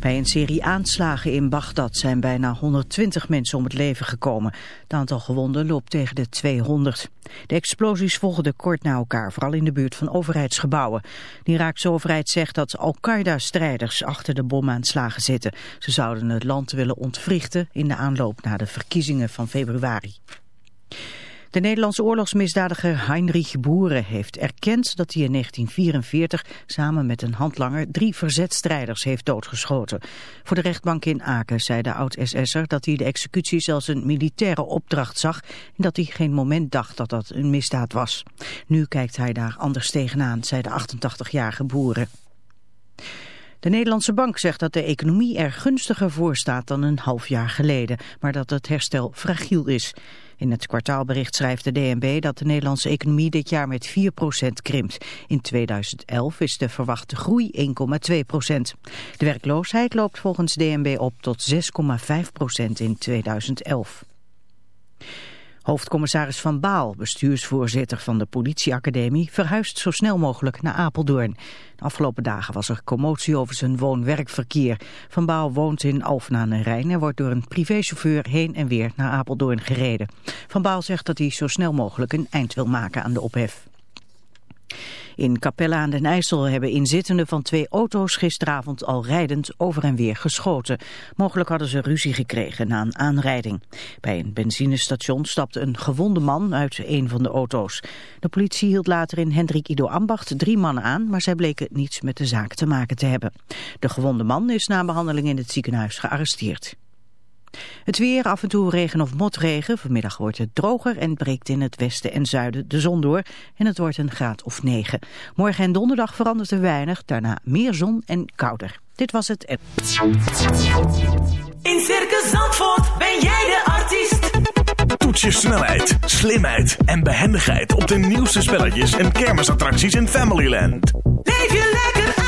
Bij een serie aanslagen in Bagdad zijn bijna 120 mensen om het leven gekomen. Het aantal gewonden loopt tegen de 200. De explosies volgden kort na elkaar, vooral in de buurt van overheidsgebouwen. De Iraakse overheid zegt dat Al-Qaeda-strijders achter de bomaanslagen zitten. Ze zouden het land willen ontwrichten in de aanloop naar de verkiezingen van februari. De Nederlandse oorlogsmisdadiger Heinrich Boeren heeft erkend dat hij in 1944 samen met een handlanger drie verzetstrijders heeft doodgeschoten. Voor de rechtbank in Aken zei de oud-SS'er dat hij de executie als een militaire opdracht zag en dat hij geen moment dacht dat dat een misdaad was. Nu kijkt hij daar anders tegenaan, zei de 88-jarige Boeren. De Nederlandse bank zegt dat de economie er gunstiger voor staat dan een half jaar geleden, maar dat het herstel fragiel is. In het kwartaalbericht schrijft de DNB dat de Nederlandse economie dit jaar met 4% krimpt. In 2011 is de verwachte groei 1,2%. De werkloosheid loopt volgens DNB op tot 6,5% in 2011. Hoofdcommissaris Van Baal, bestuursvoorzitter van de politieacademie, verhuist zo snel mogelijk naar Apeldoorn. De afgelopen dagen was er commotie over zijn woon-werkverkeer. Van Baal woont in Alphen aan den Rijn en wordt door een privéchauffeur heen en weer naar Apeldoorn gereden. Van Baal zegt dat hij zo snel mogelijk een eind wil maken aan de ophef. In Capelle aan den IJssel hebben inzittenden van twee auto's gisteravond al rijdend over en weer geschoten. Mogelijk hadden ze ruzie gekregen na een aanrijding. Bij een benzinestation stapte een gewonde man uit een van de auto's. De politie hield later in Hendrik Ido Ambacht drie mannen aan, maar zij bleken niets met de zaak te maken te hebben. De gewonde man is na behandeling in het ziekenhuis gearresteerd. Het weer, af en toe regen of motregen. Vanmiddag wordt het droger en breekt in het westen en zuiden de zon door. En het wordt een graad of 9. Morgen en donderdag verandert er weinig. Daarna meer zon en kouder. Dit was het. In Circus Zandvoort ben jij de artiest. Toets je snelheid, slimheid en behendigheid op de nieuwste spelletjes en kermisattracties in Familyland. Leef je lekker uit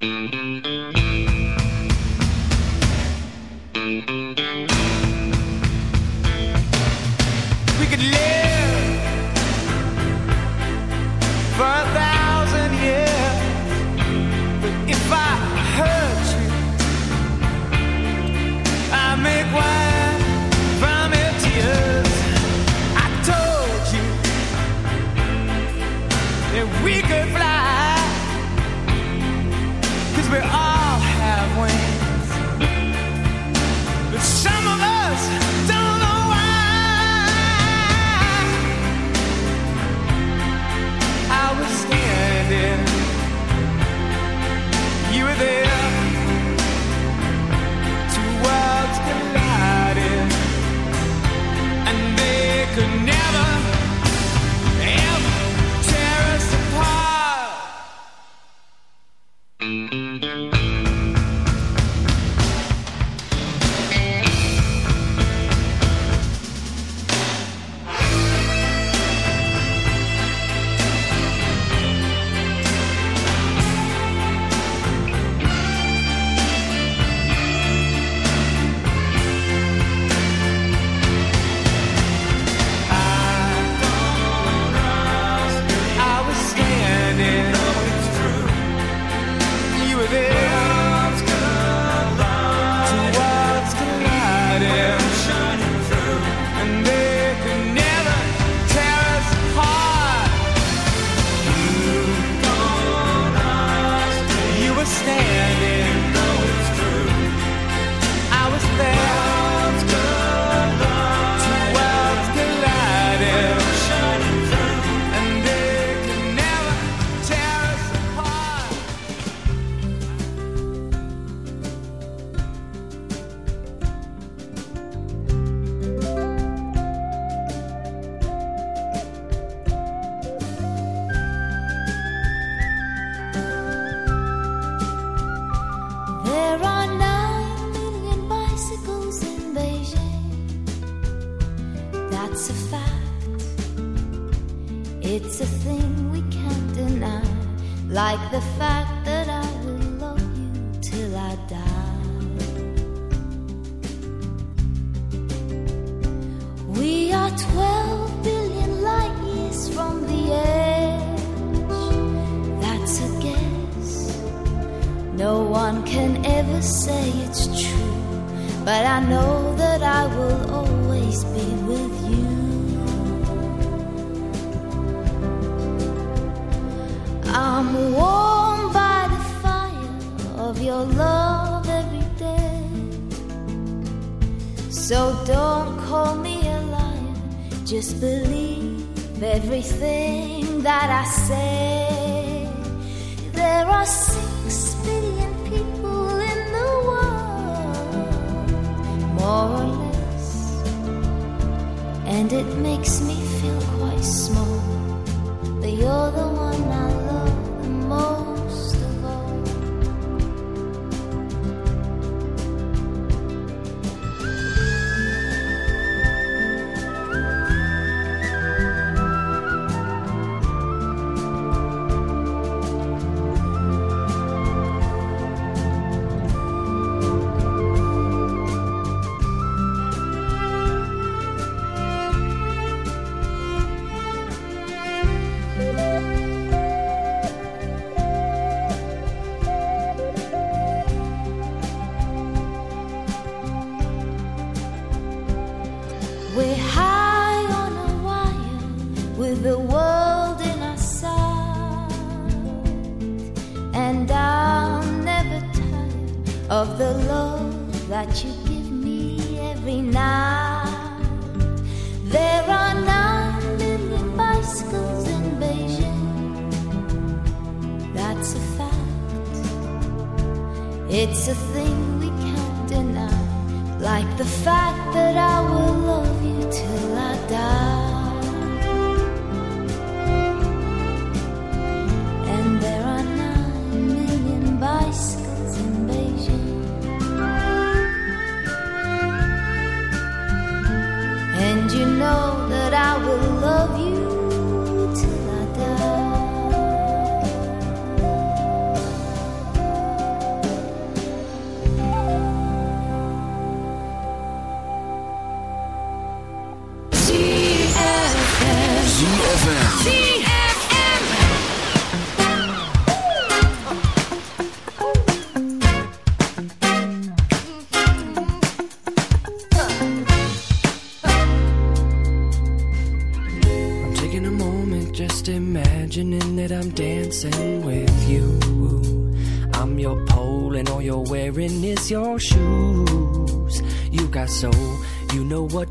We could live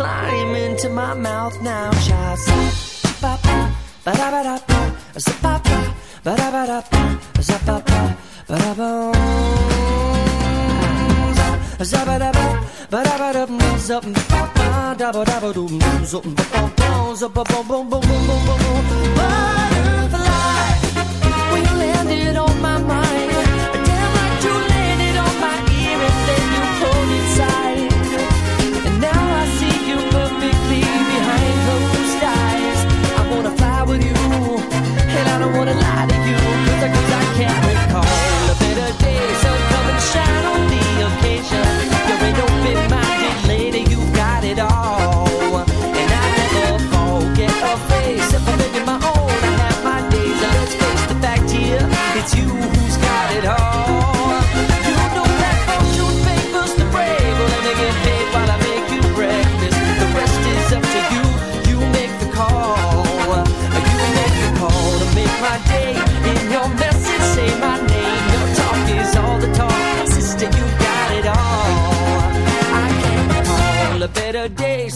climb into my mouth now, child. Ba ba ba ba da ba, ba ba da ba da ba, ba ba da ba. Butterfly, when you landed on my mind, damn like you landed.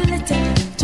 little time.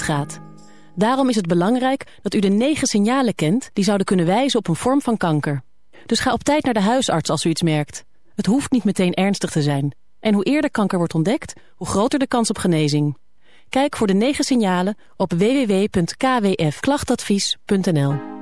gaat. Daarom is het belangrijk dat u de negen signalen kent die zouden kunnen wijzen op een vorm van kanker. Dus ga op tijd naar de huisarts als u iets merkt. Het hoeft niet meteen ernstig te zijn. En hoe eerder kanker wordt ontdekt, hoe groter de kans op genezing. Kijk voor de negen signalen op www.kwfklachtadvies.nl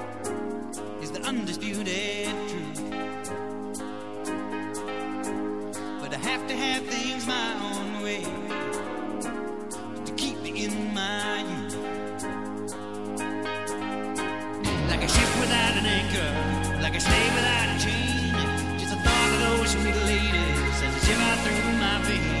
the undisputed truth. But I have to have things my own way to keep me in my youth. Like a ship without an anchor, like a slave without a chain. Just a thought of those sweet ladies as a shiver through my veins.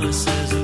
promises.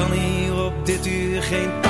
kan hier op dit uur geen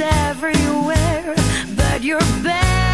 everywhere, but you're back.